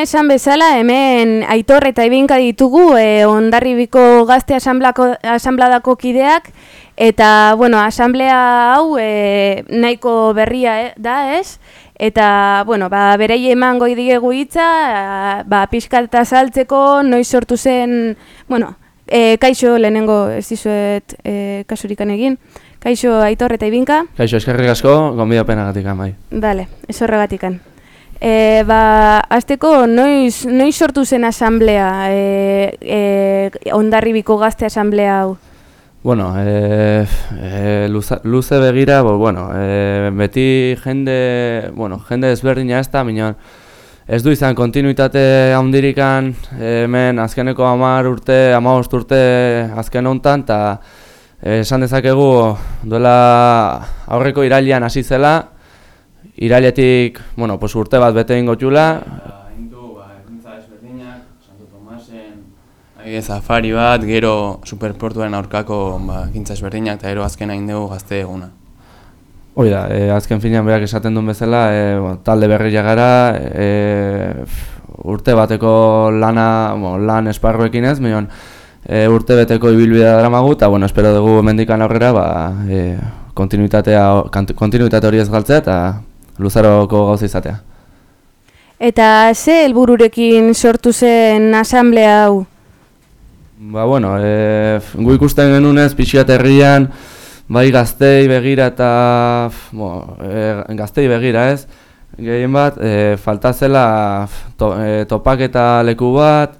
Esan bezala, hemen aitor eta ibinka ditugu e, ondarribiko gazte asambladako kideak, eta, bueno, asamblea hau e, nahiko berria e, da, ez? Eta, bueno, ba, berei eman goi diegu hitza, ba, pixka eta saltzeko, noiz sortu zen, bueno, e, kaixo lehenengo ez dizuet e, kasurikan egin, kaixo aitor eta ibinka. Kaixo, eskerrik asko, gonbida pena gatikan, bai. Dale, ez horregatikan. E, ba, azteko, noiz, noiz sortu zen asamblea, e, e, ondarribiko gazte asamblea hau? Bueno, e, e, luze, begira, bo, bueno, e, beti jende, bueno, jende ezberdina ez da, minon, ez du izan kontinuitate handirikan hemen azkeneko amar urte, amagost urte azken hontan, eta esan dezakegu duela aurreko irailean hasi zela, irailetik, bueno, pues urte bat bete ingo txula. Indu, ba, ekintza ezberdinak, Santo Tomasen, Aide Zafari bat, gero superportuaren aurkako ba, ekintza ezberdinak, eta gero azken hain dugu gazte eguna. Hoi da, e, azken finean berak esaten duen bezala, e, talde berri gara, e, urte bateko lana, bo, lan esparroekin ez, mion, e, urte beteko ibilbidea dara magu, eta bueno, espero dugu mendikan aurrera, ba, e, kontinuitatea, kontinuitate hori ez galtzea, eta luzaroko gauza izatea. Eta ze helbururekin sortu zen asamblea hau? Ba, bueno, e, gu ikusten genunez, pixiat herrian, bai gaztei begira eta bo, e, gaztei begira ez, gehien bat, e, falta zela to, e, topak eta leku bat,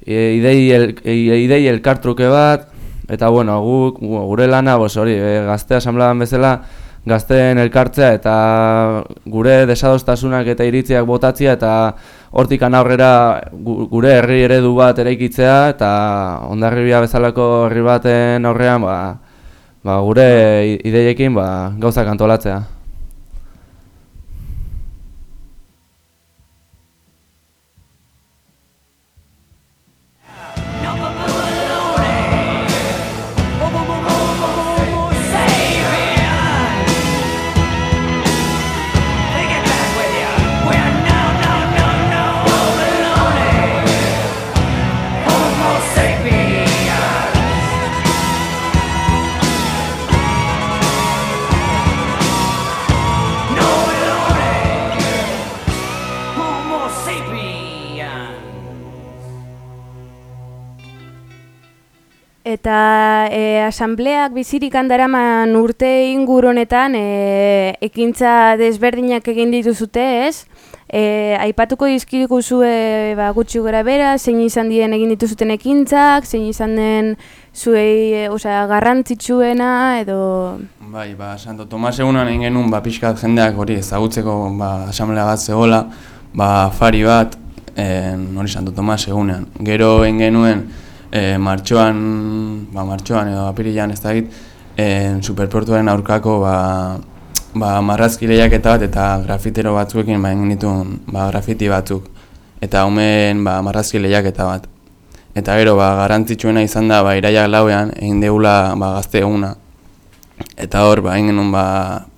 e, idei, el, e, idei elkartruke bat, eta bueno, gu, gure lana, bos, hori, e, gazte asamblean bezala, gazteen elkartzea eta gure desadostasunak eta iritziak botatzea eta hortikan aurrera gure herri eredu bat eraikitzea eta ondarribia bezalako herri baten aurrean ba, ba, gure ideiekin ba, gauzak antolatzea. Eta e, asambleak bizirik handaraman urte inguronetan e, ekintza desberdinak egin dituzute ez? E, aipatuko dizkiduko zue ba, gutxi gora bera, zein izan dien egin dituzuten ekintzak, zein izan den zuei e, osea, garrantzitsuena edo... Bai, ba, Santo Tomas egunan egin genuen ba, pixkat jendeak hori ezagutzeko ba, asamblea bat zehola, ba, fari bat, e, hori Santo Tomas egunean. Gero egin genuen, e, martxoan, ba, martxoan edo apirilean ez da egit, e, superportuaren aurkako ba, ba, marrazki lehiaketa bat eta grafitero batzuekin ba, dituen ba, grafiti batzuk. Eta omen ba, marrazki lehiaketa bat. Eta gero, ba, garantzitsuena izan da, ba, iraiak lauean, egin deula ba, gazte eguna. Eta hor, ba, egin ba,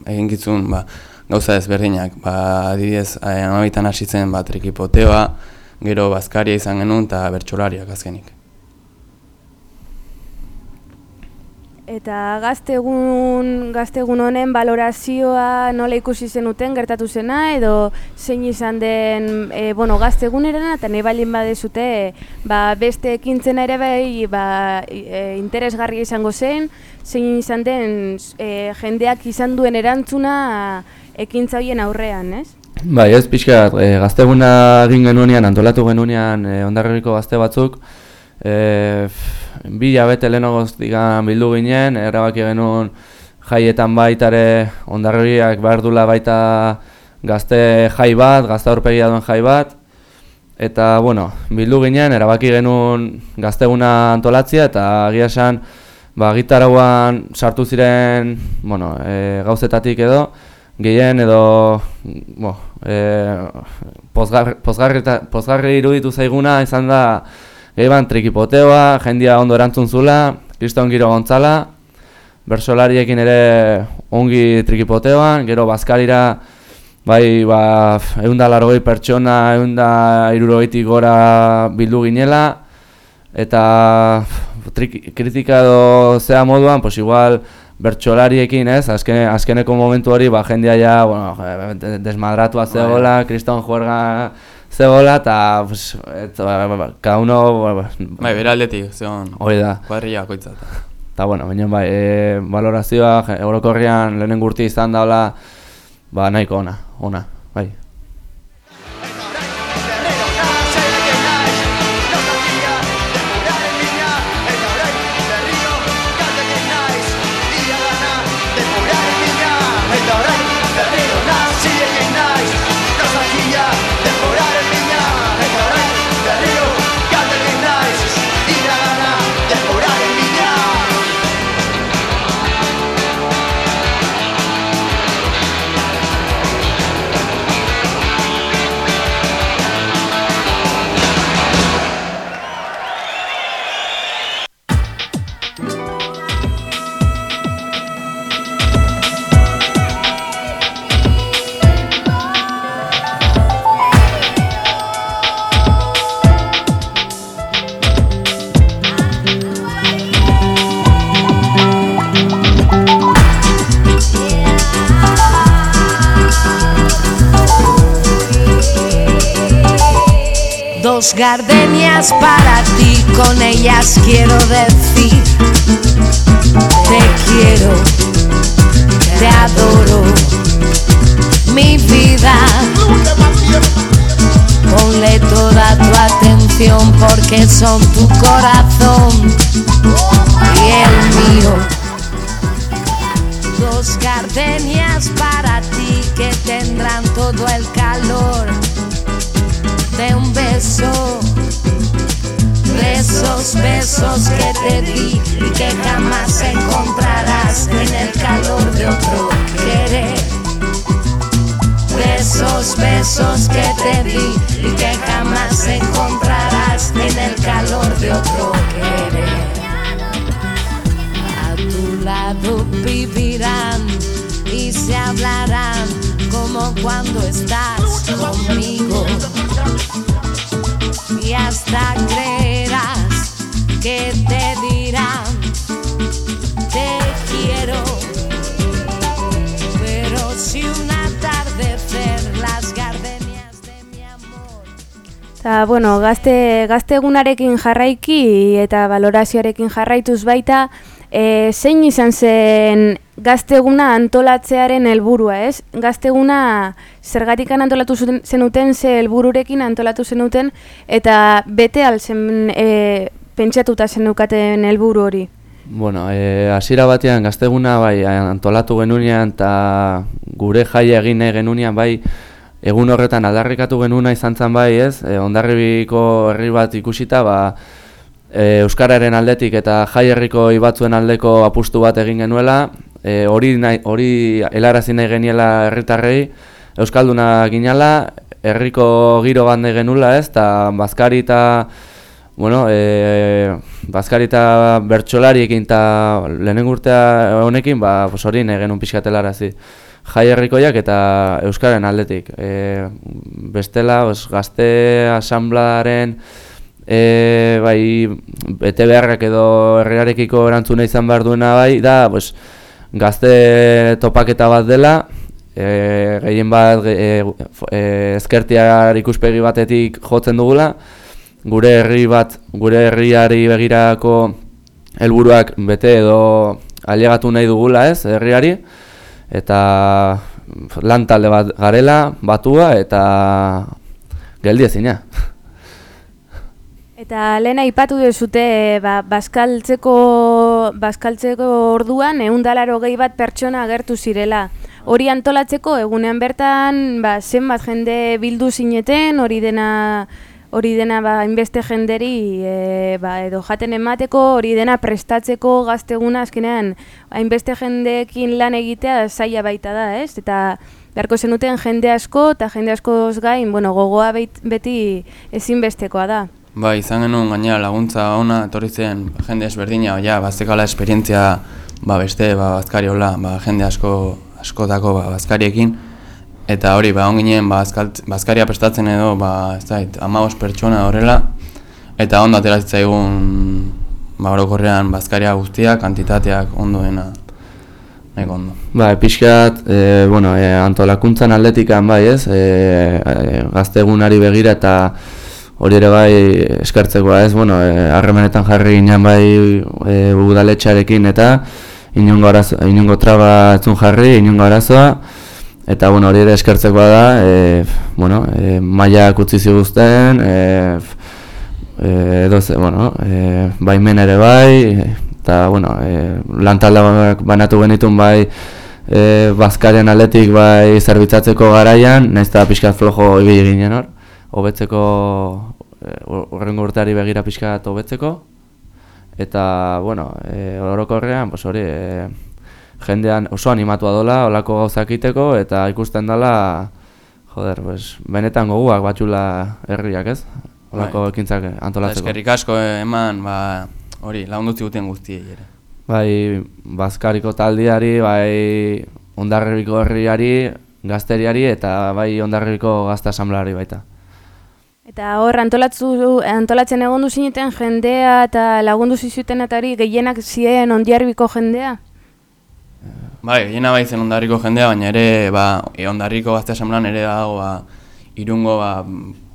egin gitzun, ba, gauza ezberdinak. Ba, adibidez, eh, amabitan hasi zen, ba, trikipoteoa, gero, bazkaria izan genuen, eta bertxolariak azkenik. Eta gaztegun, gaztegun honen balorazioa nola ikusi zenuten gertatu zena edo zein izan den e, bueno, gaztegunerena eta nahi balin badezute ba, beste ekintzen ere bai ba, e, interesgarria izango zen zein izan den e, jendeak izan duen erantzuna ekintza horien aurrean, ez? Bai, ez pixka, e, gazteguna egin genunean, antolatu genunean e, ondarriko gazte batzuk e, bi jabete lehenagoz digan bildu ginen, erabaki genuen jaietan baitare ondarriak behar dula baita gazte jai bat, gazte aurpegia duen jai bat, eta bueno, bildu ginen, erabaki genuen gazteguna antolatzia, eta agia esan, ba, gitarauan sartu ziren bueno, e, gauzetatik edo, gehien edo bo, e, pozgarri iruditu zaiguna izan da Eban trikipoteoa, jendia ondo erantzun zula, kriston giro gontzala, bersolariekin ere ongi trikipoteoan, gero bazkalira bai, ba, egun da largoi pertsona, egun da irurogeitik gora bildu ginela, eta trik, kritika edo zea moduan, pues igual, bertsolariekin, ez? Azken, azkeneko momentu hori, ba, jendia ja, bueno, desmadratua bai. zegoela, kriston juerga zegoela, eta, pues, et, ba, ba, ba, cada uno... Ba, ba, bai, bera aldetik, zegoen, hori da. Barria koitzat. Eta, bueno, baina, bai, e, valorazioa, eurokorrian lehenen gurti izan daula, ba, nahiko ona, ona, gardenias para ti, con ellas quiero decir, te quiero, te adoro, mi vida. Ponle toda tu atención porque son tu corazón y el mío. Dos gardenias para ti que tendrán que te di y que jamás encontrarás en el calor de otro querer. Besos, besos que te di y que jamás encontrarás en el calor de otro querer. A tu lado vivirán y se hablarán como cuando estás conmigo y hasta creerás que te dirán te quiero pero si un atardecer las gardenias de mi amor Ta, bueno, gazte, gazte egunarekin jarraiki eta valorazioarekin jarraituz baita, e, zein izan zen gazteguna antolatzearen helburua, ez? Gazteguna zergatikan antolatu zenuten, ze helbururekin antolatu zenuten, eta bete alzen e, pentsatuta zenukaten helburu hori? Bueno, e, hasiera batean gazteguna bai antolatu genunean eta gure jaia egin nahi genunean bai egun horretan aldarrikatu genuna izan zen bai ez, e, ondarribiko herri bat ikusita, ba, e, Euskararen aldetik eta jai herriko ibatzuen aldeko apustu bat egin genuela, e, hori hori helarazi nahi geniela herritarrei, euskalduna ginala, herriko giro bat nahi genula, ez? Ta bazkari eta bueno, e, bazkari eta bertsolariekin ta lehenengo urtea honekin, ba, pues hori nahi genuen pixkatelarazi jai herrikoiak eta euskaren aldetik. E, bestela, os, gazte asambladaren e, bai, bete beharrak edo herriarekiko erantzuna izan behar duena bai, da, pues, gazte topaketa bat dela, e, gehien bat e, e, ezkertiar ikuspegi batetik jotzen dugula, gure herri bat, gure herriari begirako helburuak bete edo ailegatu nahi dugula ez, herriari, eta lan talde bat garela, batua, eta geldi ezina. Eta lehen aipatu duzute, ba, baskaltzeko, baskaltzeko orduan, egun dalaro gehi bat pertsona agertu zirela. Hori antolatzeko, egunean bertan, ba, zenbat jende bildu zineten, hori dena, hori dena ba, inbeste jenderi, e, ba, edo jaten emateko, hori dena prestatzeko gazteguna, azkenean, hainbeste jendeekin lan egitea zaila baita da, ez? Eta beharko zenuten jende asko, eta jende askoz gain, bueno, gogoa beti ezinbestekoa da. Ba, izan genuen gainera laguntza ona etorri zen jende ezberdina, ja, baztekala esperientzia ba, beste ba, bazkari hola, ba, jende asko askotako ba, bazkariekin eta hori, ba, onginen, ba, azkalt- bazkaria prestatzen edo, ba, ez da, amabos pertsona horrela, eta ondo ateratzen ba, orokorrean bazkaria guztia, kantitateak ondoena, nahiko ondo. Ba, pixkat, e, bueno, e, antolakuntzan atletikan bai ez, e, e, gaztegunari begira eta hori ere bai eskartzekoa ez, bueno, e, harremanetan jarri ginen bai e, udaletxearekin eta inungo, arazo, inungo traba etzun jarri, inungo arazoa, eta bueno, hori ere eskartzekoa da, e, bueno, e, mailak utzi ziguzten, e, f- e, edo ze, bueno, e, baimen ere bai, eta bueno, e, lantalda banatu genitun bai e, Bazkarian aletik bai zerbitzatzeko garaian, nahiz eta pixkat flojo ibili ginen hor, hobetzeko, horrengo urteari begira pixkat hobetzeko, eta, bueno, e, orokorrean, pues hori, e, jendean oso animatua dola, olako gauzak iteko, eta ikusten dela, joder, pues, benetan goguak batxula herriak ez? Olako Bai. ekintzak Eta antolatzeko. eskerrik asko eman, ba, hori, lagundu guten guztiei ere. Bai, Bazkariko taldiari, bai, Ondarribiko herriari, gazteriari eta bai Ondarribiko gazte asamblari baita. Eta hor antolatzu, antolatzen egon zineten jendea eta lagundu zizuten atari gehienak ziren ondiarbiko jendea? Bai, gehiena bai zen ondarriko jendea, baina ere, ba, e, ondarriko gazte asamblean ere dago, ba, irungo, ba,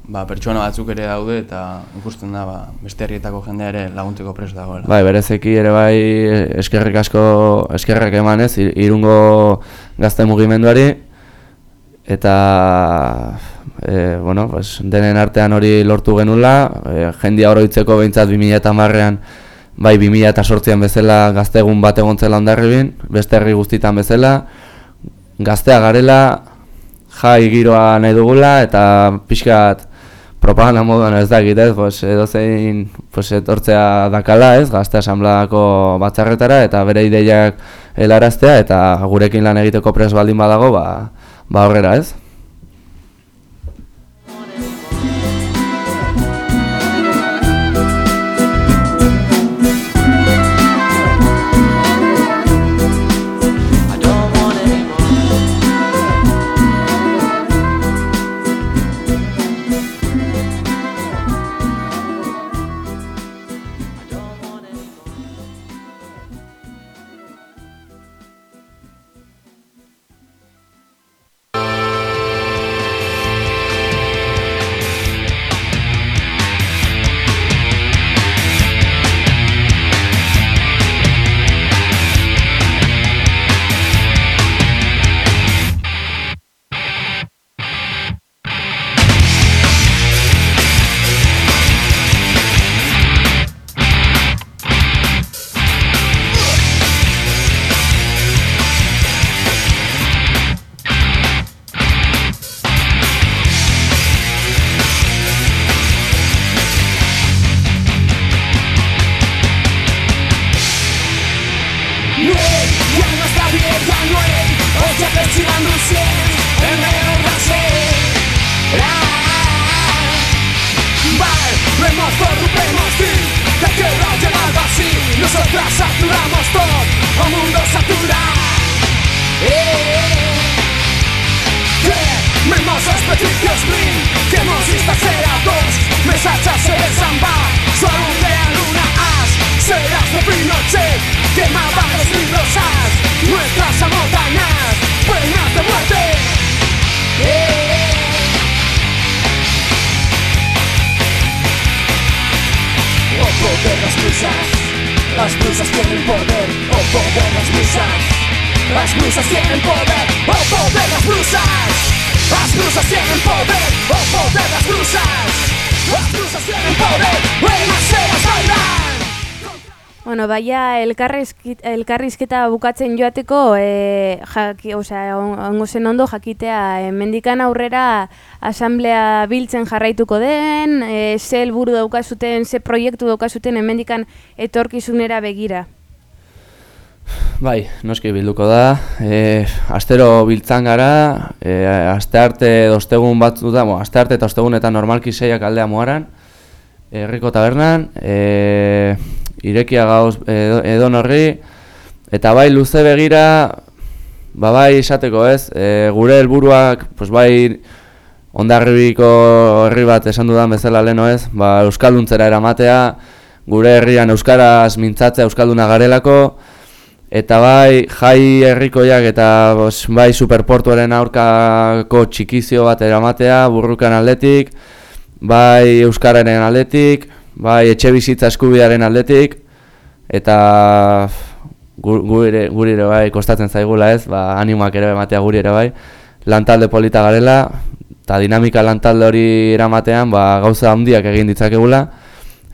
ba, pertsona batzuk ere daude, eta ikusten da, ba, beste herrietako jendea ere laguntzeko prest dagoela. Bai, berezeki ere bai eskerrik asko eskerrak emanez ir- irungo gazte mugimenduari eta e, bueno, pues, denen artean hori lortu genula, e, jendia oroitzeko behintzat 2010ean bai 2008an bezala gaztegun bat egon zela Hondarribin, beste herri guztitan bezala, gaztea garela, jai giroa nahi dugula eta pixkat propaganda moduan ez dakit ez, pues, edozein pues, etortzea dakala ez, gazte asambleako batzarretara eta bere ideiak helaraztea eta gurekin lan egiteko pres baldin badago, ba, ba horrera ez. Elkarrizkit- elkarrizketa bukatzen joateko, e, on- ongo zen ondo jakitea, e, mendikan aurrera asamblea biltzen jarraituko den, e, ze helburu daukazuten, ze proiektu daukazuten hemendikan etorkizunera begira. Bai, noski bilduko da. E, astero biltzan gara, e, aste arte dostegun batzu da, bo, aste arte eta ostegun eta normalki seiak aldea muaran, herriko tabernan, e, irekia gauz edo, edon horri, eta bai luze begira, ba bai esateko ez, e, gure helburuak, pues bai, ondarribiko herri bat esan dudan bezala leno ez, ba, euskalduntzera eramatea, gure herrian euskaraz mintzatzea euskalduna garelako, eta bai jai herrikoiak eta bos, bai superportuaren aurkako txikizio bat eramatea, burrukan aldetik, bai euskararen aldetik, bai etxe bizitza eskubidearen aldetik, eta gu- gure, guri ere bai kostatzen zaigula ez, ba, animoak ere ematea guri ere bai, lantalde polita garela, eta dinamika lantalde hori eramatean ba, gauza handiak egin ditzakegula,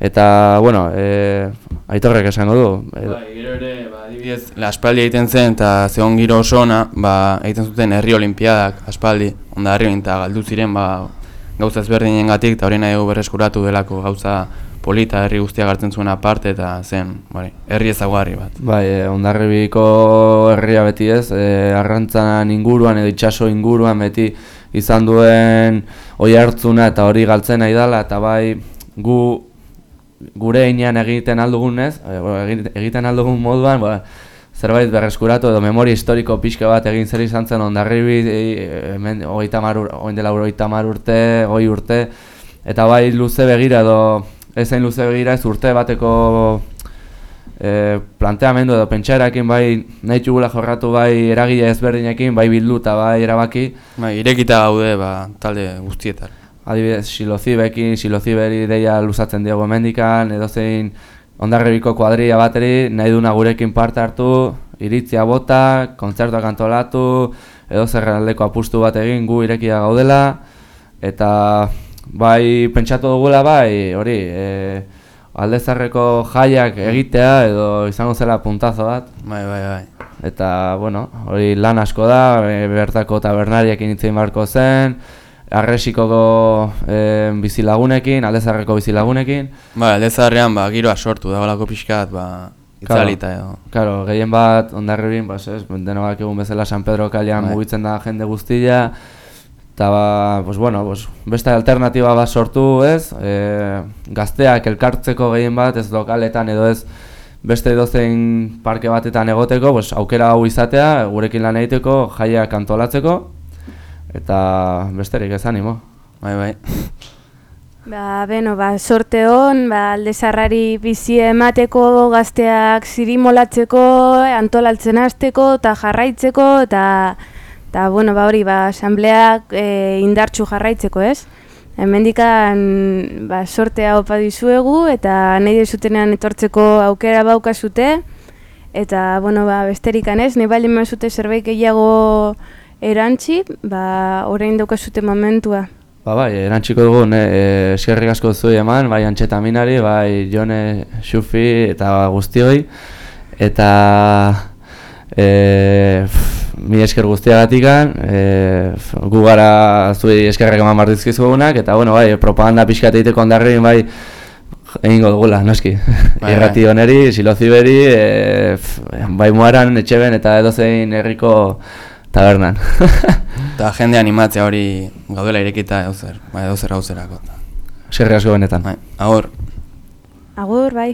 eta, bueno, e, aitorrek esango du. E, Bai, gero ere, ba, adibidez, aspaldi egiten zen eta zegon giro oso ona, ba, egiten zuten herri olimpiadak, aspaldi, onda herri galdu ziren, ba, gauza ezberdinen gatik, eta hori nahi berreskuratu delako gauza polita herri guztiak hartzen zuen aparte, eta zen, bai, herri ezaguarri bat. Bai, e, ondarribiko herria beti ez, e, arrantzan inguruan edo itxaso inguruan beti izan duen oi hartzuna eta hori galtzen nahi dela, eta bai gu gure heinean egiten aldugunez, e, egiten aldugun moduan, ba, zerbait berreskuratu edo memoria historiko pixka bat egin zer izan zen ondarribi e, hemen hogeita dela hogeita hamar urte, hogei urte, eta bai luze begira edo ezain luze begira ez urte bateko e, planteamendu edo pentsaerakin bai nahi txugula jorratu bai eragile ezberdinekin, bai bildu eta bai erabaki, Bai, irekita gaude, ba, talde guztietar. adibidez silozibekin, siloziberi deia luzatzen diego hemendikan, edozein ondarribiko kuadrilla bateri, nahi duna gurekin parte hartu, iritzia bota, kontzertuak antolatu, edo aldeko apustu bat egin gu irekia gaudela, eta bai pentsatu dugula bai, hori, e, aldezarreko jaiak egitea edo izango zela puntazo bat, Bai, bai, bai. eta bueno, hori lan asko da, e, bertako tabernariekin hitzein barko zen, arresikoko e, bizilagunekin, aldezarreko bizilagunekin, Bai, aldezarrean, ba, giroa sortu, da balako pixkat, ba, itzalita edo. Claro, gehien bat ondarribin, pues ez, denok egun bezala San Pedro kalean Bai. mugitzen da jende guztia, eta ba, pues bueno, pues, beste alternatiba bat sortu, ez, e, gazteak elkartzeko gehien bat, ez lokaletan edo ez, beste edozein parke batetan egoteko, pues, aukera hau izatea, gurekin lan egiteko, jaiak antolatzeko, eta besterik ez animo. Bai, bai. Ba, beno, ba, sorte hon, ba, aldezarrari bizi emateko, gazteak zirimolatzeko, antolaltzen hasteko eta jarraitzeko, eta, eta bueno, ba, hori, ba, asambleak e, indartxu jarraitzeko, ez? Hemendikan ba, sortea opa dizuegu, eta nahi dezutenean etortzeko aukera baukazute, eta, bueno, ba, besterikan ez, nahi baldin mazute zerbait gehiago erantzi, ba, orain daukazute momentua. Ba bai, erantziko dugu, ne, e, eskerrik asko zuei eman, bai antxetaminari, bai jone, xufi eta guztioi. Eta e, pff, mi esker guztiagatikan, e, pff, gu gara zuei eskerrek eman bardizkizugunak, eta bueno, bai, propaganda pixkat egiteko ondarrin, bai, egingo dugula, noski. Bai, Irrati honeri, siloziberi, e, pff, bai muaran, etxeben eta edozein herriko tabernan. Eta jende animatzea hori gaudela irekita edozer, bai, edozer gauzerako. Eskerrik asko benetan. Bai, agor. Agur, bai.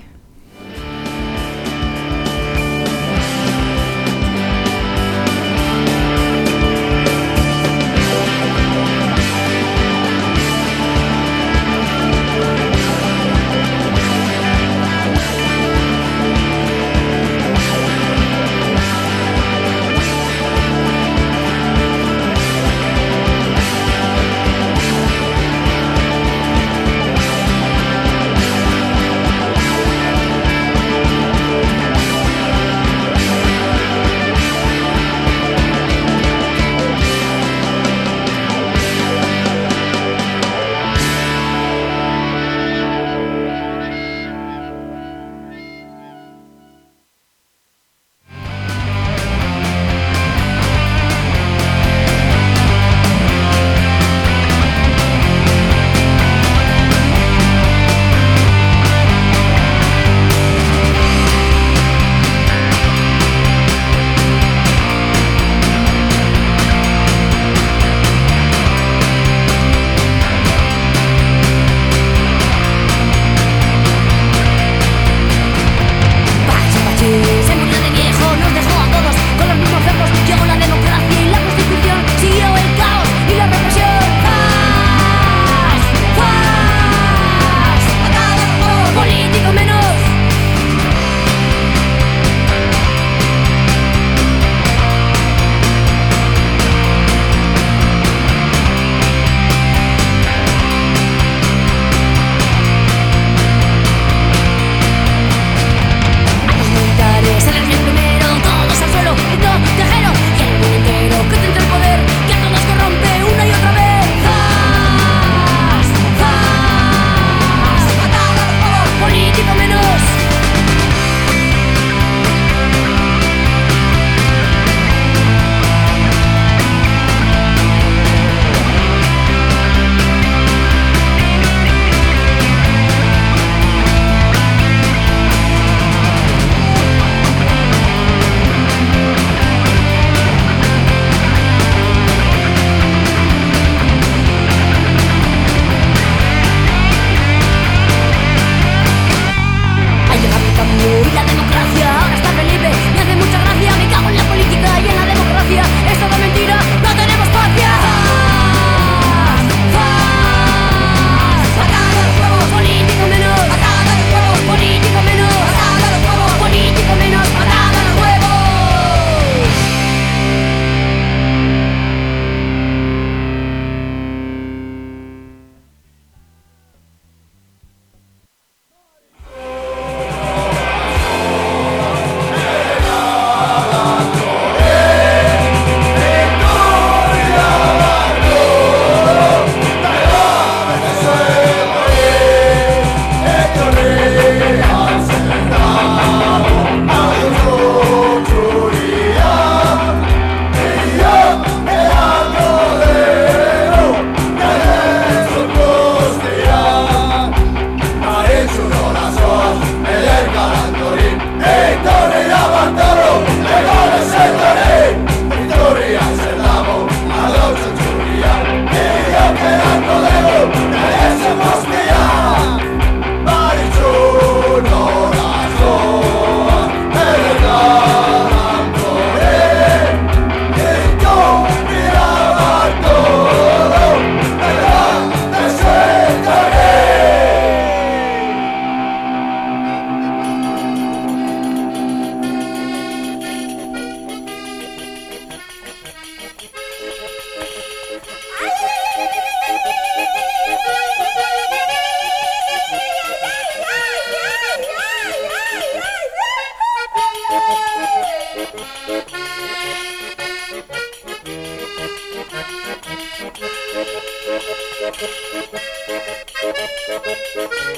Thank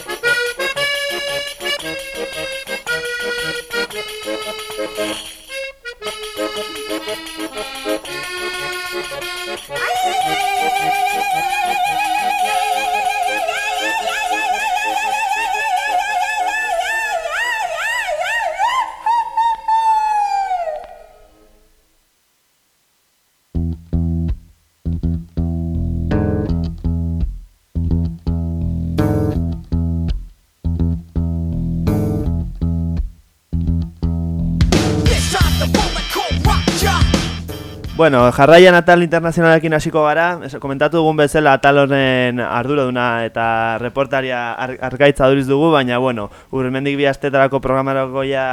you. Bueno, jarraian atal internazionalekin hasiko gara, komentatu dugun bezala atal honen arduraduna eta reportaria ar argaitza duriz dugu, baina bueno, urmendik bi astetarako programarako ja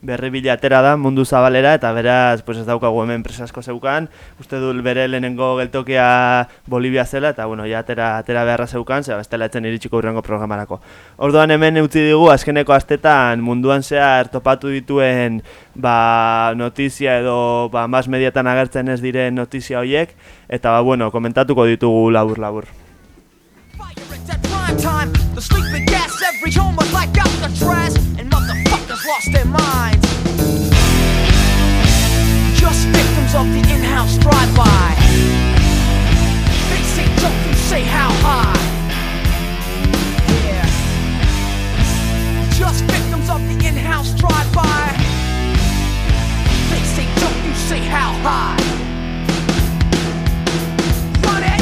berri bila atera da mundu zabalera eta beraz pues ez daukagu hemen presasko zeukan, uste dut bere lehenengo geltokia Bolivia zela eta bueno, ja atera, atera beharra zeukan, zera bestela etzen iritsiko urrengo programarako. Orduan hemen utzi digu azkeneko astetan munduan zehar topatu dituen ba, notizia edo ba, mas mediatan agertzen ez diren notizia horiek eta ba, bueno, komentatuko ditugu labur labur. Fire at that prime time. The sleeping gas every home was like Alcatraz, and motherfuckers lost their minds. Just victims of the in-house drive-by. They say don't you say how high. Yeah. Just victims of the in-house drive-by. They say don't you say how high. Run it.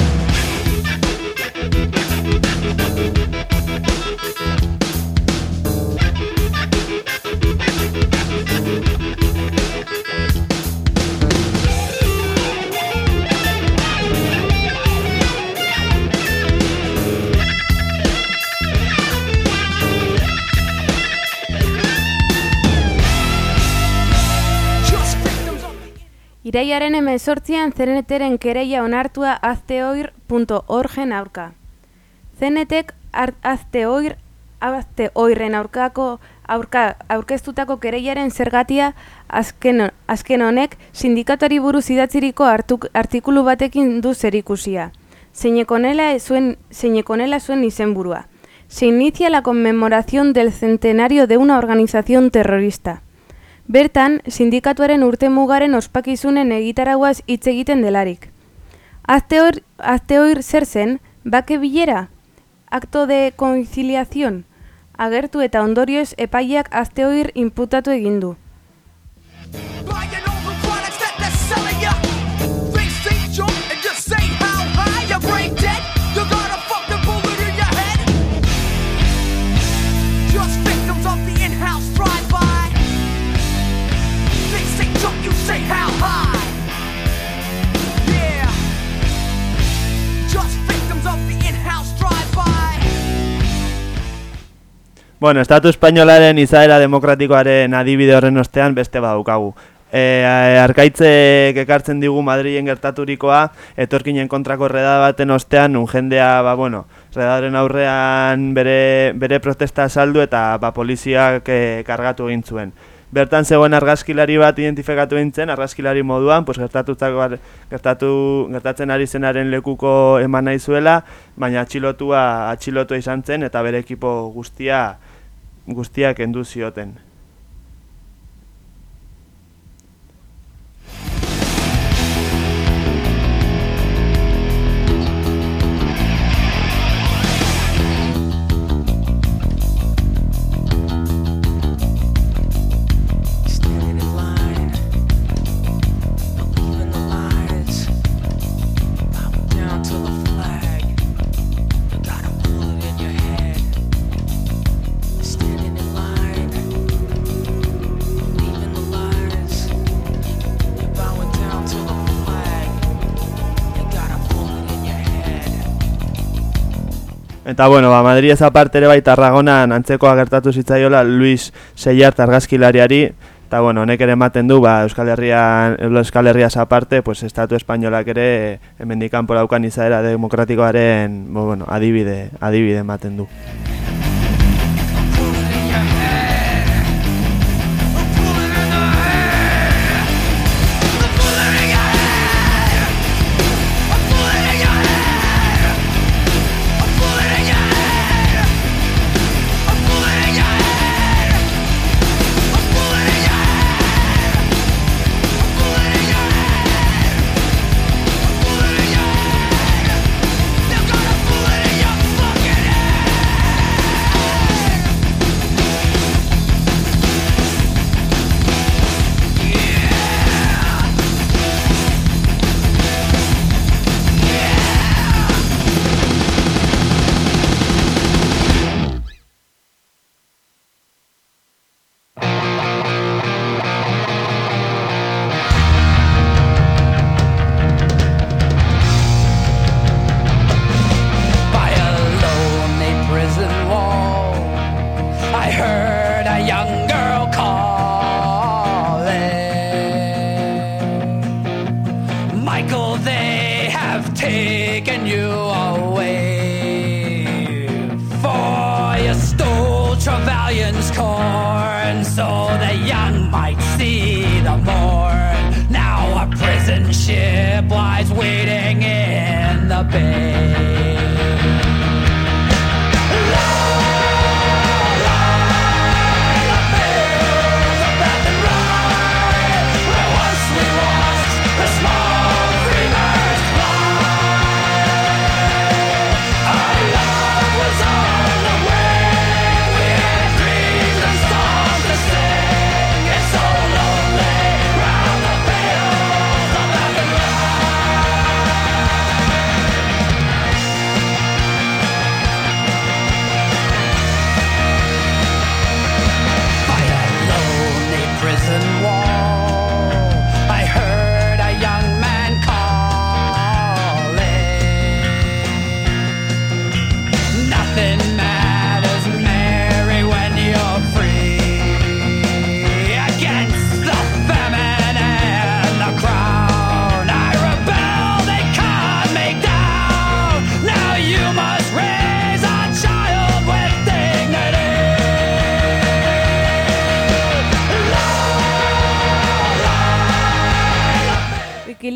Iraiaren emezortzian zeneteren kereia onartua azteoir.orgen aurka. Zenetek azteoir azteoirren aurkako aurka aurkeztutako kereiaren zergatia azken, azken honek sindikatuari buruz idatziriko hartuk, artikulu batekin du zerikusia. Zeinekonela zuen, zeinekonela zuen izenburua. Se inicia la conmemoración del centenario de una organización terrorista. Bertan, sindikatuaren urtemugaren ospakizunen egitaraguaz hitz egiten delarik. Azteoir, azteoir zer zen, bake bilera? Acto de conciliación? Agertu eta ondorioz epaileak azteoir inputatu egin du. Bueno, Estatu Espainolaren izaera demokratikoaren adibide horren ostean beste badaukagu. E, arkaitzek ekartzen digu Madrilen gertaturikoa, etorkinen kontrako reda baten ostean, nun jendea, ba, bueno, redaren aurrean bere, bere protesta saldu eta ba, poliziak e, kargatu egin zuen. Bertan zegoen argazkilari bat identifikatu egin argazkilari moduan, pues, gertatutako, gertatu, gertatzen ari zenaren lekuko eman nahi zuela, baina atxilotua, atxilotua izan zen eta bere ekipo guztia guztiak endu zioten. Eta bueno, ba, Madri ez aparte ere bai Tarragonan antzekoa gertatu zitzaiola Luis Seiart argazkilariari, eta bueno, honek ere ematen du, ba, Euskal Herrian, Euskal Herriaz aparte, pues, Estatu Espainolak ere hemendik kanpo daukan izaera demokratikoaren, bo, bueno, adibide, adibide ematen du.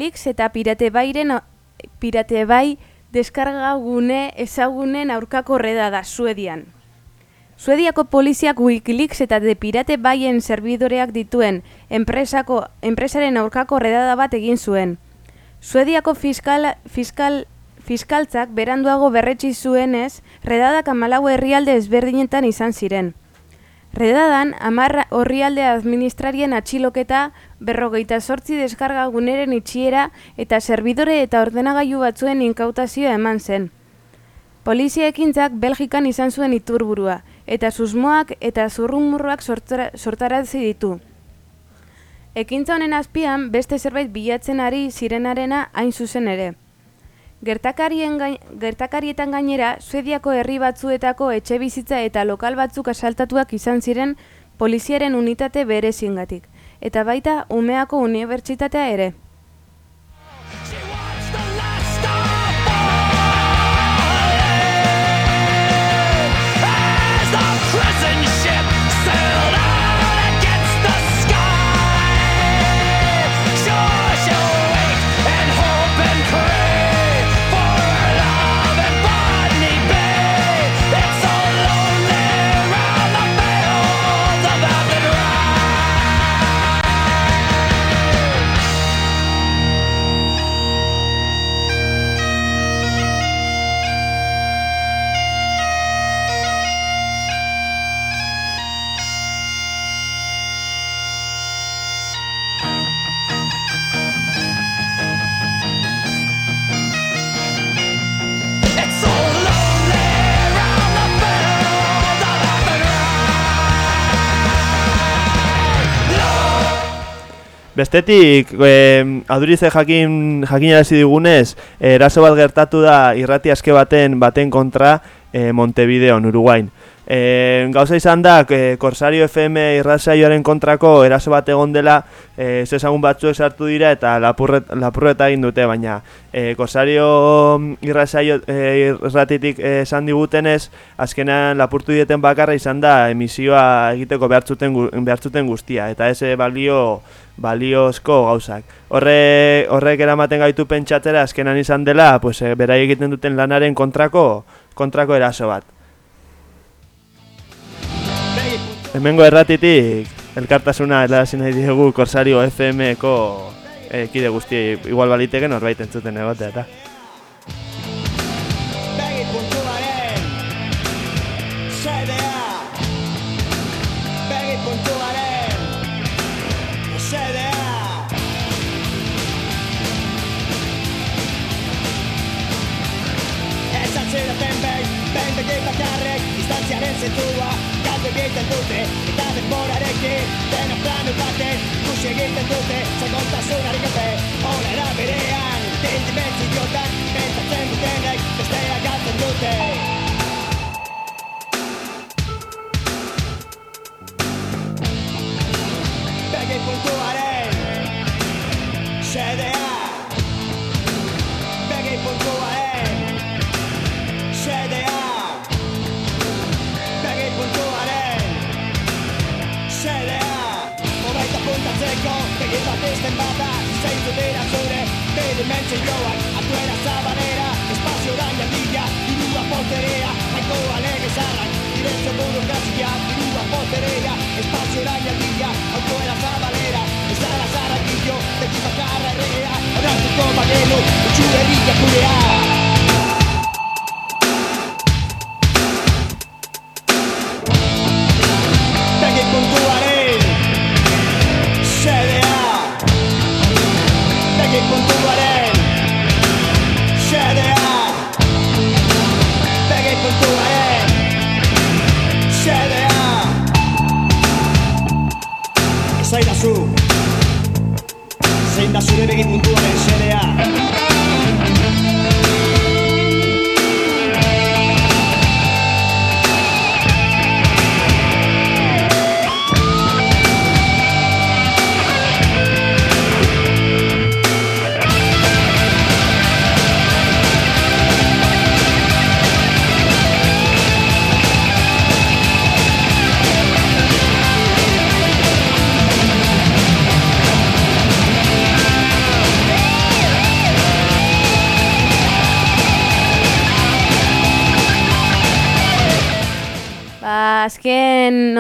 Wikileaks eta Pirate Bairen Pirate Bai deskarga gune ezagunen aurkako reda da Suedian. Suediako poliziak Wikileaks eta de Pirate Baien serbidoreak dituen enpresako, enpresaren aurkako redada bat egin zuen. Suediako fiskal, fiskal, fiskaltzak beranduago berretsi zuenez, redadak amalau herrialde ezberdinetan izan ziren. Redadan, amarra horrialde administrarien atxiloketa, berrogeita sortzi deskarga guneren itxiera eta servidore eta ordenagailu batzuen inkautazioa eman zen. Polizia ekintzak Belgikan izan zuen iturburua, eta susmoak eta zurrumurruak sortara- sortarazi ditu. Ekintza honen azpian beste zerbait bilatzen ari zirenarena hain zuzen ere. Gertakarien gain, gertakarietan gainera, Suediako herri batzuetako etxe bizitza eta lokal batzuk asaltatuak izan ziren poliziaren unitate berezingatik, eta baita umeako unibertsitatea ere. Bestetik, e, adurize jakin jakinarazi digunez, eh, eraso bat gertatu da irrati aske baten baten kontra e, Montevideon, Uruguain. E, gauza izan da, e, Corsario FM irratsaioaren kontrako eraso bat egon dela, e, ezagun batzuek sartu dira eta lapurret, lapurreta egin dute, baina e, Corsario irratsaio e, irratitik esan digutenez, azkenean lapurtu dieten bakarra izan da emisioa egiteko behartzuten, behartzuten guztia, eta ez balio baliozko gauzak. Horre, horrek eramaten gaitu pentsatzera azkenan izan dela, pues, berai egiten duten lanaren kontrako kontrako eraso bat. Hemengo erratitik elkartasuna helarazi nahi diegu Corsario FM-ko eh, kide guztiei igual baliteke norbait entzuten egotea eta. Begi puntuaren sedea Behin begi bakarrek Distantziaren zentua, galdu egiten dute Eta denborarekin, dena planu baten Ikusi egiten dute, zagontasunari gabe. Hona eraberean, den dimensio Pentsatzen dutenek, bestea galtzen dute. Begi puntuaren sedea Batesten bada, zeintu dira zure Tridimentsioak, atuera zabalera Espazio daña bila, dirua poterea Jaikoa lege zarrak, direntzio burokrazia Dirua poterea, espazio daña bila Autoera zabalera, ez zara zarrakillo Teki bakarra errea, onartuko bagenu Utxure bila gurea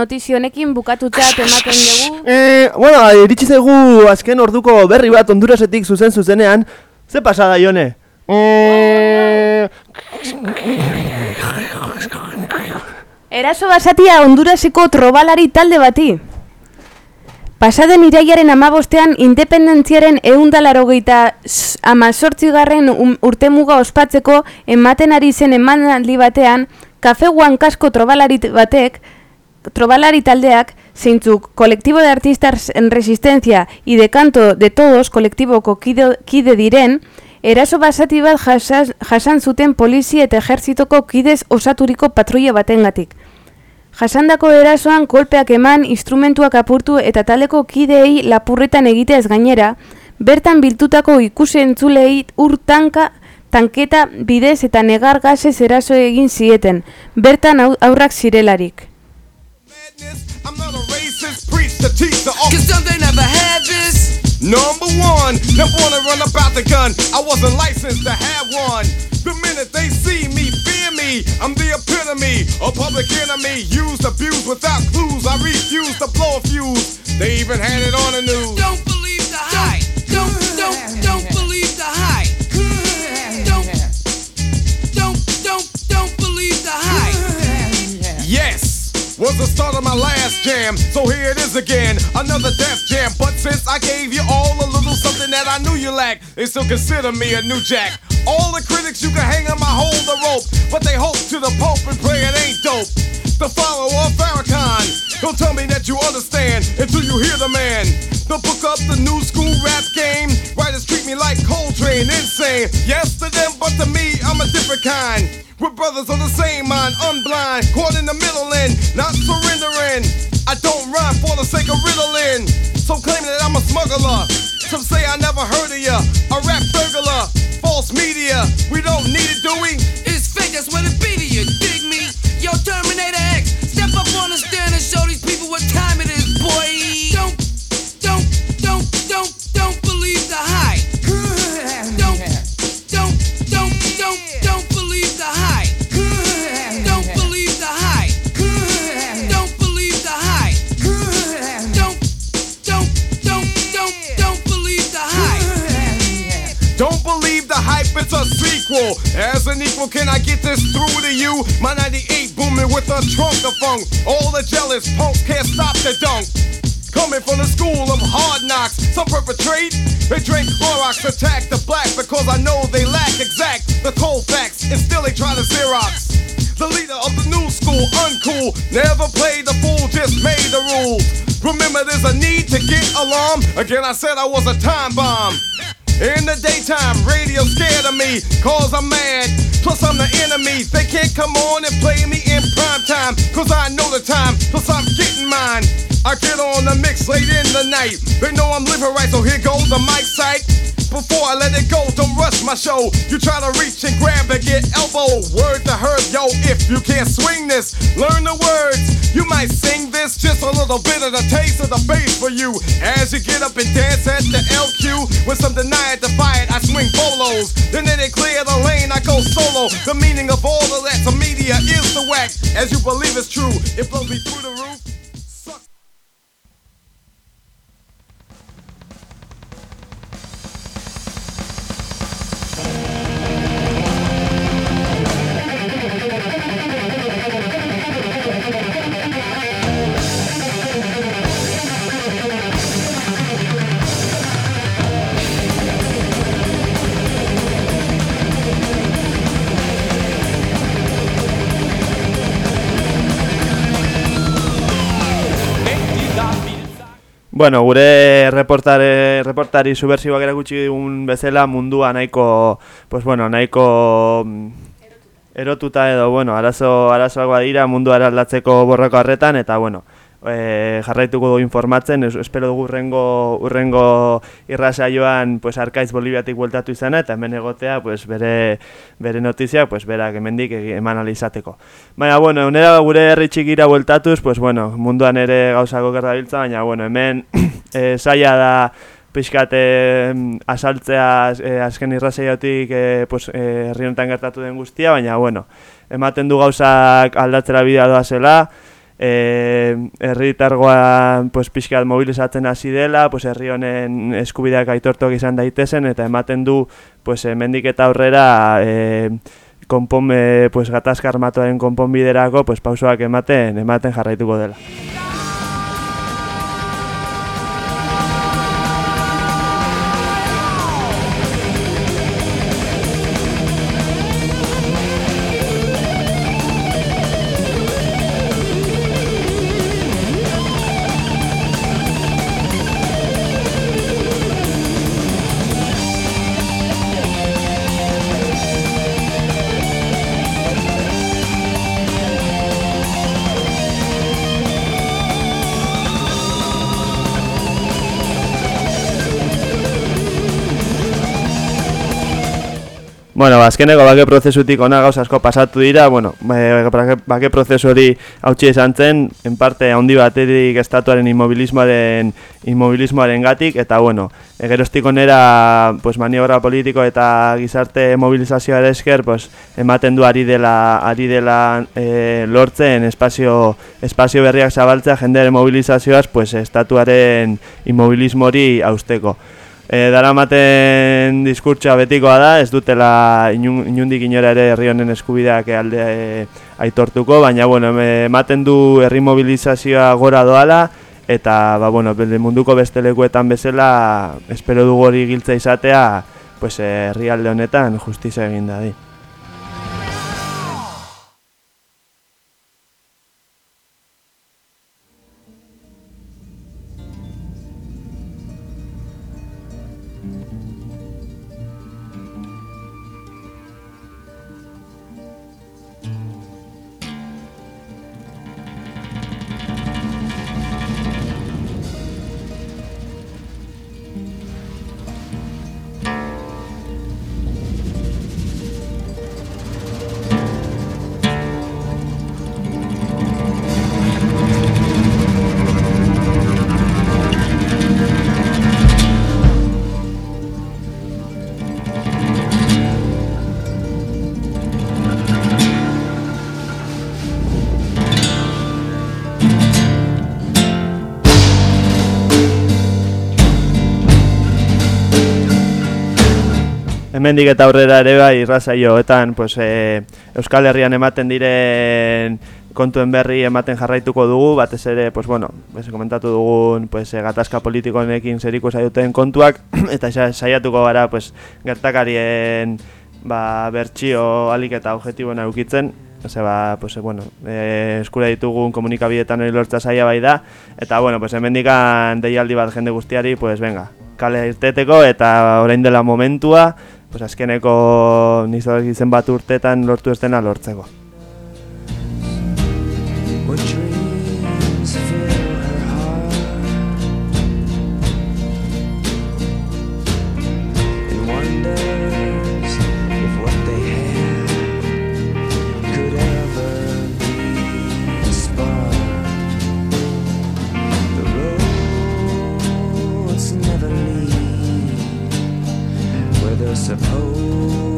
notizio honekin bukatutzat ematen dugu. Eh, bueno, iritsi zaigu azken orduko berri bat Hondurasetik zuzen zuzenean. Ze pasada, Jone? Eh, Eraso basatia Honduraseko trobalari talde bati. Pasaden iraiaren amabostean independentziaren eundalarogeita amazortzigarren um- urtemuga ospatzeko ematen ari zen emanaldi batean, Kafe Huankasko trobalari batek, trobalari taldeak, zeintzuk kolektibo de artistas en resistencia y de canto de todos kolektiboko kide, kide diren, eraso basati bat jasas- jasan zuten polizia eta ejertzitoko kidez osaturiko patrulla batengatik. Jasandako erasoan kolpeak eman, instrumentuak apurtu eta taleko kideei lapurretan egiteaz gainera, bertan biltutako ikusi entzulei ur tanka, tanketa bidez eta negar gazez eraso egin zieten, bertan au- aurrak zirelarik. I'm not a racist, preach to teach the Cause some they never had this. Number one, never wanna run about the gun. I wasn't licensed to have one. The minute they see me, fear me. I'm the epitome of public enemy. Used, abused without clues. I refuse to blow a fuse. They even had it on the news. Don't believe the hype. Don't, don't, don't believe the hype. Don't, don't, don't, don't believe the hype. Yes, was the start of my last jam. So here it is again, another death jam. But since I gave you all a little something that I knew you lacked, they still consider me a new jack. All the critics you can hang on my hold the rope, but they hope to the Pope and pray it ain't dope. The follower of Farrakhan, don't tell me that you understand until you hear the man. The book up the new school rap game. Writers treat me like Coltrane, insane. Yes to them, but to me, I'm a different kind. We're brothers of the same mind, unblind, caught in the middle and not surrendering. I don't rhyme for the sake of riddling. So claiming that I'm a smuggler. Some say I never heard of ya. A rap burglar, false media. We don't need it, do we? There's a need to get alarm. Again, I said I was a time bomb. In the daytime, radio scared of me, cause I'm mad. Plus, I'm the enemy. They can't come on and play me in prime time, cause I know the time. Plus, I'm getting mine. I get on the mix late in the night. They know I'm living right, so here goes the mic sight. Before I let it go. Don't rush my show. You try to reach and grab and get elbow. Word to herb, yo. If you can't swing this, learn the words. You might sing this, just a little bit of the taste of the bass for you. As you get up and dance at the LQ, with some deny it, defy it, I swing bolos. Then they clear the lane, I go solo. The meaning of all of that to media is the whack. As you believe it's true, it blows me through the roof. Bueno, gure reportare, reportari subversiboak erakutsi digun bezala mundua nahiko, pues bueno, nahiko mm, erotuta edo, bueno, arazo, arazoak badira mundua eraldatzeko borroko harretan, eta bueno, e, jarraituko dugu informatzen, es, espero dugu urrengo, urrengo irrasaioan pues, Arkaiz Boliviatik bueltatu izana, eta hemen egotea pues, bere, bere notiziak pues, berak hemendik eman alizateko. Baina, bueno, unera gure herri txikira bueltatuz, pues, bueno, munduan ere gauzako gertabiltza, baina, bueno, hemen e, zaila da pixkat eh, asaltzea eh, azken irrazaiotik eh, pues, eh, herri honetan gertatu den guztia, baina, bueno, ematen du gauzak aldatzera bidea doazela, eh, herritargoa pues, pixkat mobilizatzen hasi dela, pues, herri honen eskubideak aitortuak izan daitezen, eta ematen du pues, hemendik eta aurrera eh, konpon, eh, pues, gatazka armatuaren konponbiderako pues, pausoak ematen ematen jarraituko dela. Bueno, ba, azkeneko bake prozesutik ona gauz asko pasatu dira, bueno, eh, bake, prozesu hori hautsi izan zen, en parte handi baterik estatuaren inmobilismoaren, inmobilismoaren gatik, eta bueno, e, geroztik onera pues, maniobra politiko eta gizarte mobilizazioa esker pues, ematen du ari dela, ari dela eh, lortzen espazio, espazio berriak zabaltzea jendearen mobilizazioaz pues, estatuaren inmobilismo hori hausteko. E, daramaten diskurtsoa betikoa da, ez dutela inun, inundik inora ere herri honen eskubideak alde e, aitortuko, baina bueno, em- ematen du herri mobilizazioa gora doala, eta ba, bueno, munduko beste lekuetan bezala, espero dugu hori giltza izatea, pues, eh, herrialde honetan justizia egin dadi. Hemendik eta aurrera ere bai irrazaioetan pues, e, Euskal Herrian ematen diren kontuen berri ematen jarraituko dugu, batez ere, pues, bueno, pues, komentatu dugun pues, e, gatazka politikonekin zeriko duten kontuak, eta sa- saiatuko gara pues, gertakarien ba, bertsio alik eta objetiboen eukitzen, Ose, ba, pues, e, bueno, e, eskura ditugun komunikabideetan hori lortza saia bai da, eta, bueno, pues, hemendikan deialdi bat jende guztiari, pues, venga, kale irteteko, eta orain dela momentua, pues, azkeneko nizak izen bat urtetan lortu ez dena lortzeko. suppose.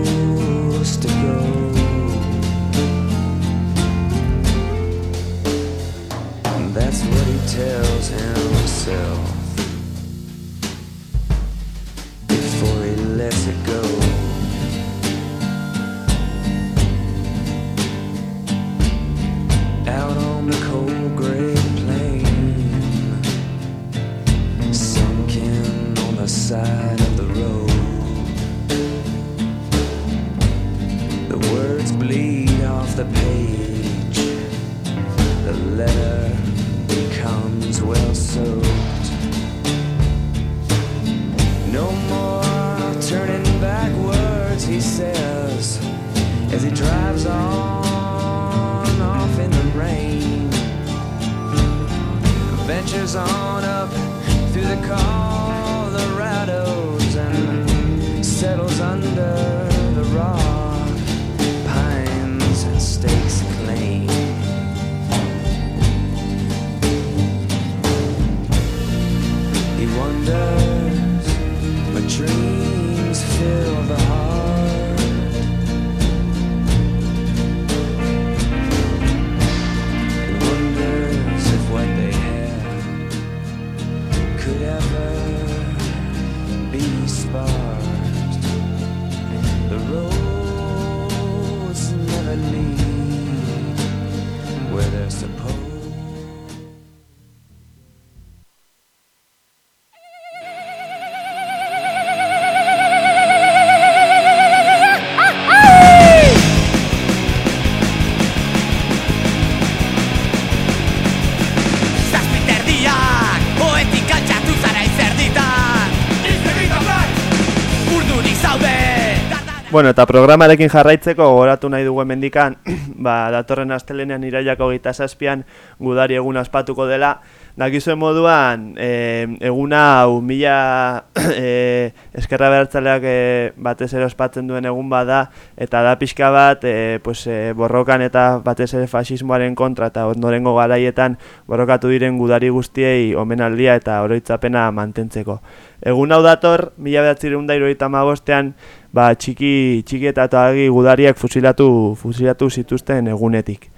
Bueno, eta programarekin jarraitzeko gogoratu nahi dugu mendikan, ba, datorren astelenean iraiako gita zazpian gudari egun aspatuko dela. Dakizuen moduan, e, eguna hau mila e, eskerra behartzaleak e, batez ere ospatzen duen egun bada, eta da pixka bat e, pues, e, borrokan eta batez ere fasismoaren kontra eta ondorengo garaietan borrokatu diren gudari guztiei omenaldia eta oroitzapena mantentzeko. Egun hau dator, mila behatzireun da irurogeita hamabostean, ba, txiki, txiki eta agi gudariak fusilatu, fusilatu zituzten egunetik.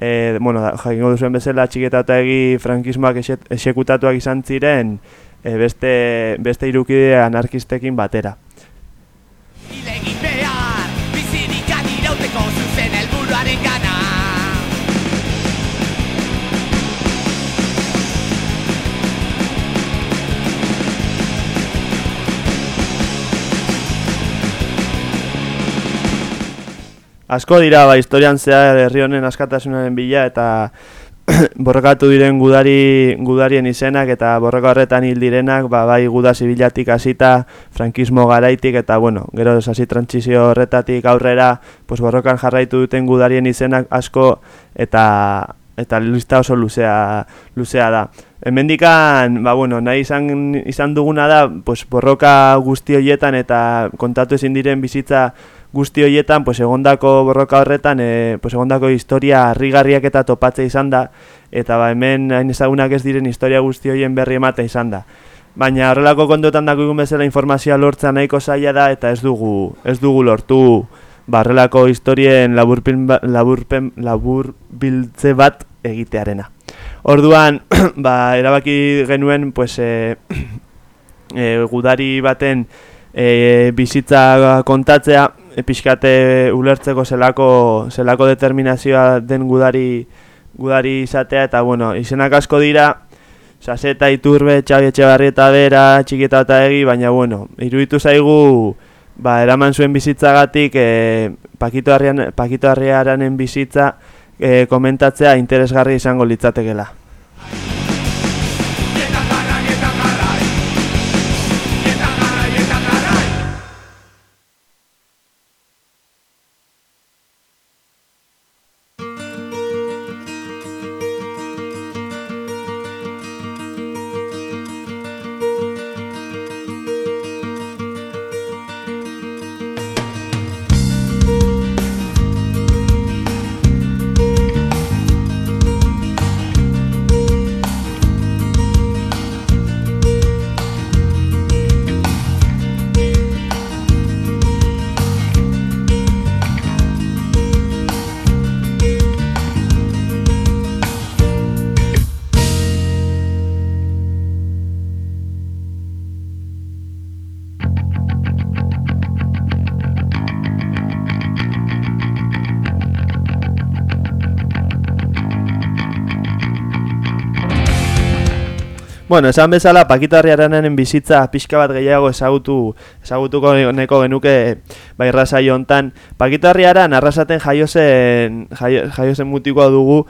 E, bueno, jakingo duzuen bezala txiki eta egi frankismoak exekutatuak izan ziren e, beste, beste irukide anarkistekin batera. egin behar Bizirik irauteko zuzen helburuaren gana Asko dira ba, historian zehar herri honen askatasunaren bila eta borrokatu diren gudari, gudarien izenak eta borroka horretan hil direnak ba, bai guda zibilatik hasita frankismo garaitik eta bueno, gero hasi trantsizio horretatik aurrera pues, borrokan jarraitu duten gudarien izenak asko eta eta lista oso luzea, luzea da. Hemendikan, ba bueno, nahi izan, izan duguna da, pues borroka guzti horietan eta kontatu ezin diren bizitza guzti horietan, pues egondako borroka horretan, e, pues egondako historia harrigarriak eta topatze izan da, eta ba hemen hain ezagunak ez diren historia guzti horien berri emate izan da. Baina horrelako kontuetan dako egun bezala informazioa lortzea nahiko zaila da eta ez dugu, ez dugu lortu barrelako historien laburpin, ba- laburpen, laburbiltze bat egitearena. Orduan, ba, erabaki genuen, pues, e, e, gudari baten e, bizitza kontatzea, e, pixkate ulertzeko zelako, zelako determinazioa den gudari, gudari izatea, eta bueno, izenak asko dira, Saseta Iturbe, Txabi Etxebarrieta Bera, Txikieta eta Egi, baina bueno, iruditu zaigu ba, eraman zuen bizitzagatik e, Pakito, Arrian, Pakito Arriaranen bizitza e, komentatzea interesgarri izango litzatekela. Bueno, esan bezala, Pakito Arriarananen bizitza pixka bat gehiago ezagutu, ezagutuko neko genuke bai rasaio hontan. Pakito Arriaran arrasaten jaiozen, jaio, jaiozen mutikoa dugu,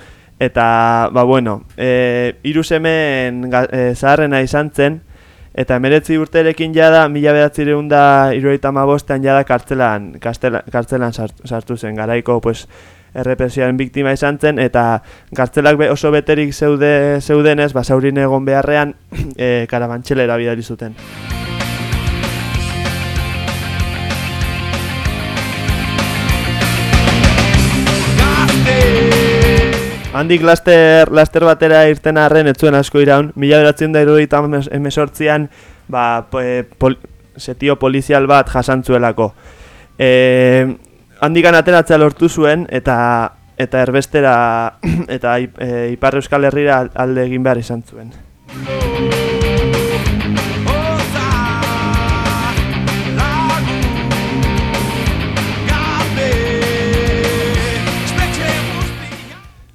eta, ba bueno, e, hiru semen e, zaharrena izan zen, eta emeretzi urterekin jada, mila behatzireun da hamabostean jada kartzelan, kartzelan sartu zen, garaiko, pues, errepresioaren biktima izan zen, eta kartzelak be- oso beterik zeude, zeudenez, basaurin egon beharrean, e, karabantxelera bidali zuten. Handik laster, laster batera irten arren ez zuen asko iraun, mila beratzen da iruditan emesortzian, ba, po- pol, setio polizial bat jasantzuelako. E, handikan ateratzea lortu zuen, eta eta erbestera eta e, Ipar Euskal Herrira alde egin behar izan zuen.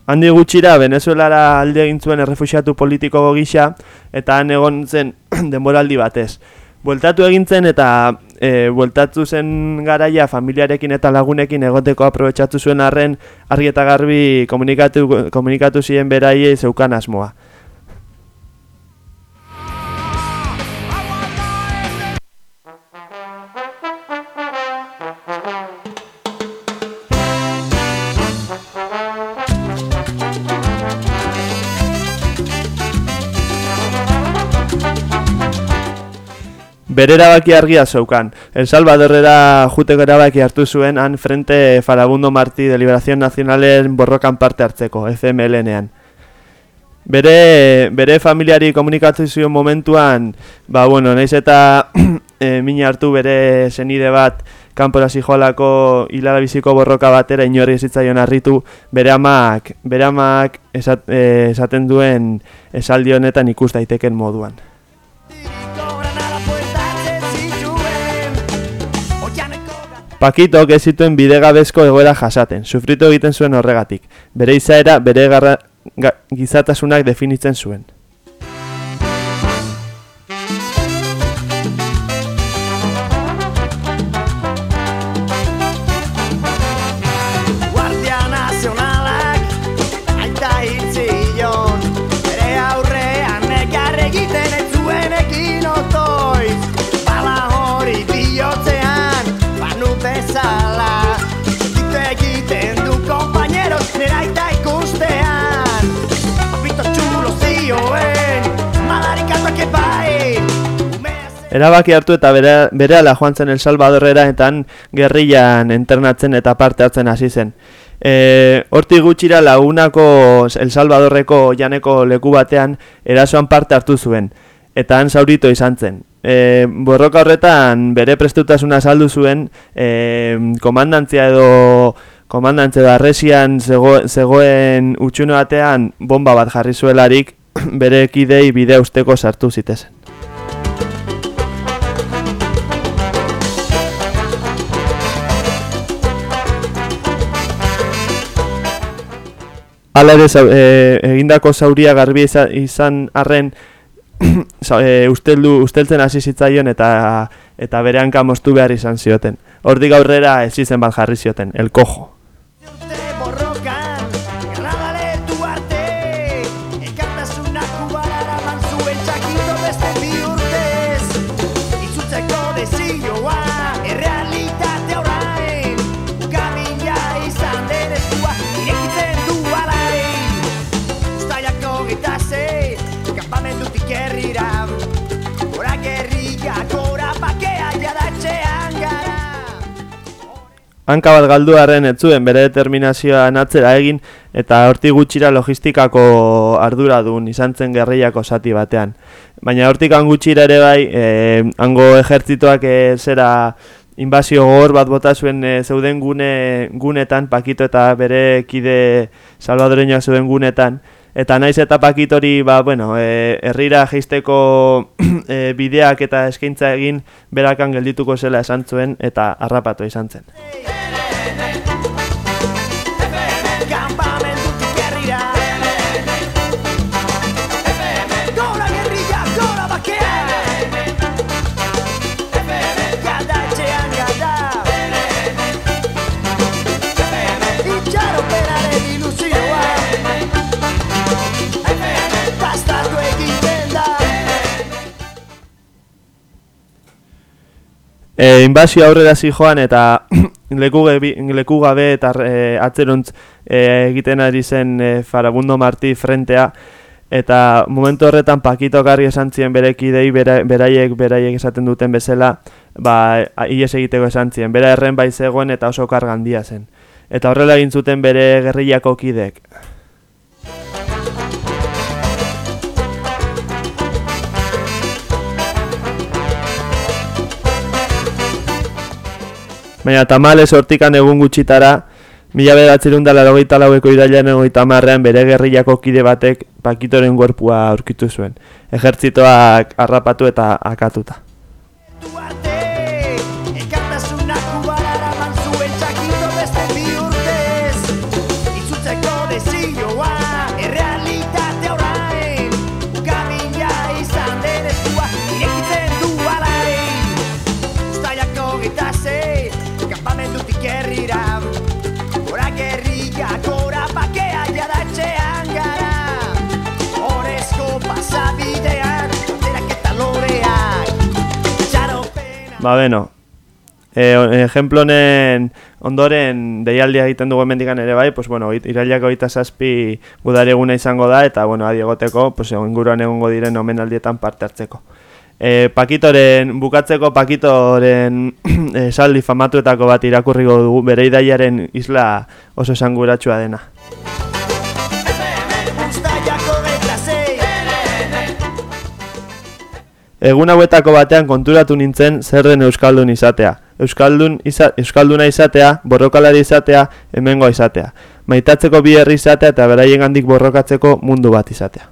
Handi gutxira Venezuelara alde egin zuen errefuxiatu politiko gisa eta han egon zen denboraldi batez. Bueltatu egin zen eta e, bueltatu zen garaia familiarekin eta lagunekin egoteko aprobetxatu zuen arren argi eta garbi komunikatu, komunikatu ziren beraiei zeukan asmoa. Bere erabaki argia zeukan. El Salvadorrera juteko erabaki hartu zuen han frente Farabundo Martí de Liberación Nacionalen borrokan parte hartzeko, FMLN-ean. Bere, bere familiari komunikatu zion momentuan, ba bueno, naiz eta e, mina hartu bere senide bat kanpora zijoalako hilalabiziko borroka batera inorri ezitzaion harritu, bere amak, bere amak esat, e, esaten duen esaldi honetan ikus daiteken moduan. Pakitok ez zituen bidegabezko egoera jasaten, sufritu egiten zuen horregatik. Bere izaera, bere garra, ga, gizatasunak definitzen zuen. Erabaki hartu eta bere, berehala joan zen El Salvadorrera eta han gerrillan internatzen eta parte hartzen hasi zen. E, hortik gutxira lagunako El Salvadorreko janeko leku batean erasoan parte hartu zuen, eta han zaurito izan zen. E, borroka horretan bere prestutasuna saldu zuen e, komandantzia edo komandantzia edo arresian zego, zegoen utxuno batean bomba bat jarri zuelarik bere kidei bide usteko sartu zitezen. Hala ere, e, egindako zauria garbi iza- izan arren e, usteldu, usteltzen hasi zitzaion eta eta bere hanka moztu behar izan zioten. Hortik aurrera ez izen bat jarri zioten, el cojo. Hanka bat galdu arren ez zuen bere determinazioa natzera egin eta hortik gutxira logistikako arduradun izan zen gerrilako zati batean. Baina hortik gutxira ere bai, eh, hango ejertzitoak eh, zera inbazio gogor bat bota zuen eh, zeuden gune, gunetan, Pakito eta bere kide salvadoreñoak zeuden gunetan, Eta naiz eta pakitori, ba, bueno, e, herrira jeisteko e, bideak eta eskaintza egin berakan geldituko zela esan zuen eta harrapatu izan zen. E, inbasio aurrera zijoan eta leku, leku gabe eta e, atzeruntz e, egiten ari zen e, Farabundo Martí frentea eta momentu horretan Pakito Garri esan zien bere kidei bera, beraiek beraiek esaten duten bezala ba, ihes egiteko esan zien. Bera erren bai zegoen eta oso karga handia zen. Eta horrela egin zuten bere gerrillako kidek. Baina tamales hortikan egun gutxitara, mila bederatzerun da laurogeita laueko irailaren egoita marrean bere gerrillako kide batek pakitoren gorpua aurkitu zuen. Ejertzitoak harrapatu eta akatuta. Ba, beno, e, ejemplo honen ondoren deialdia egiten dugu hemendikan ere bai, pues bueno, oit- irailak hogeita zazpi gudari eguna izango da, eta bueno, adi egoteko, pues inguruan egongo diren omenaldietan parte hartzeko. E, Pakitoren, bukatzeko Pakitoren esaldi famatuetako bat irakurriko dugu, bere idaiaren isla oso esanguratsua dena. Egun hauetako batean konturatu nintzen zer den Euskaldun izatea. Euskaldun iza, Euskalduna izatea, borrokalari izatea, hemengoa izatea. Maitatzeko bi herri izatea eta beraiengandik borrokatzeko mundu bat izatea.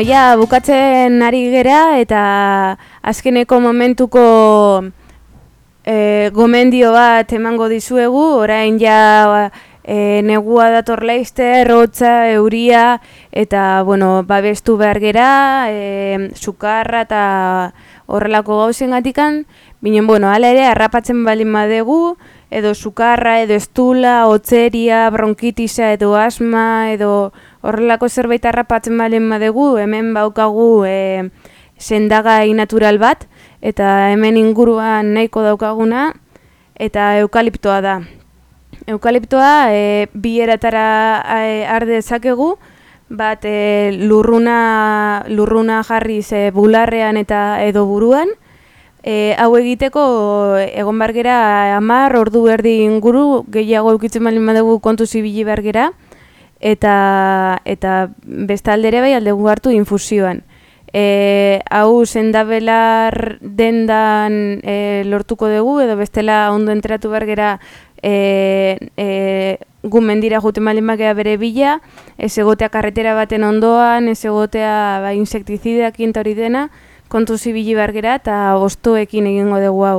Bueno, ja bukatzen ari gera eta azkeneko momentuko e, gomendio bat emango dizuegu, orain ja e, negua dator laizter, hotza, euria, eta, bueno, babestu behar gera, e, sukarra eta horrelako gauzen gatikan, binen, bueno, ala ere, harrapatzen balin badegu, edo sukarra, edo estula, hotzeria, bronkitisa, edo asma, edo horrelako zerbait harrapatzen balen badegu, hemen baukagu e, sendagai natural bat, eta hemen inguruan nahiko daukaguna, eta eukaliptoa da. Eukaliptoa e, bi eratara e, har dezakegu, bat e, lurruna, lurruna jarriz e, bularrean eta edo buruan, E, hau egiteko egon bargera amar, ordu erdi inguru, gehiago eukitzen bali badugu kontu zibili bargera, eta, eta bestaldere bai aldegu hartu infusioan. E, hau zendabelar dendan e, lortuko dugu, edo bestela ondo enteratu bargera e, e, gu mendira juten bali bere bila, ez egotea karretera baten ondoan, ez egotea ba, insektizideak hori dena, kontu zibili bargera eta ostoekin egingo dugu hau.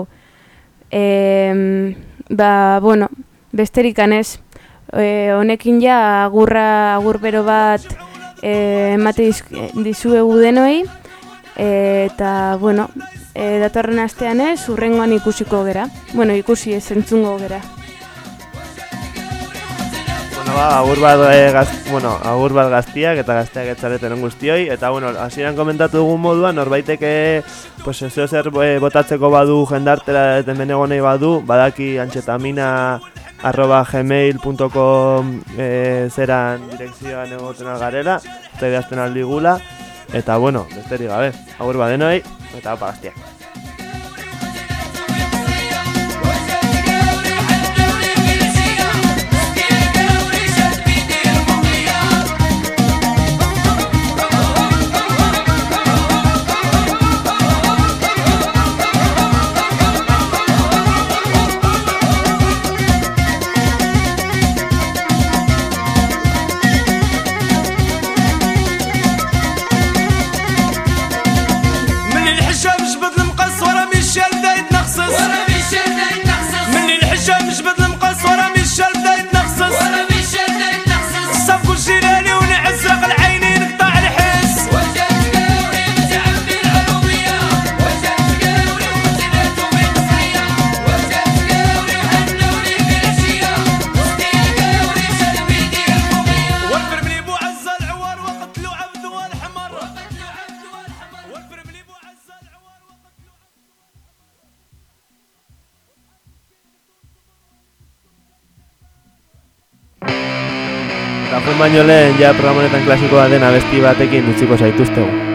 E, ba, bueno, besterik anez, e, honekin ja agurra agur bero bat e, emate dizuegu denoi, e, eta, bueno, e, datorren astean ez, urrengoan ikusiko gera. Bueno, ikusi ez entzungo gera. Ba, agur bat, e, gaz, bueno, agur bat gaztiak eta gazteak etxareten guztioi eta bueno, hasieran komentatu dugun moduan norbaiteke pues ez zer e, botatzeko badu jendartera eta hemen egon nahi badu, badaki antxetamina arroba gmail.com e, zeran direkzioan egoten algarela eta idazten aldigula eta bueno, besterik gabe, agur badenoi eta opa gaztiak. Baino lehen ja programa honetan klasikoa den abesti batekin utziko zaituztegu.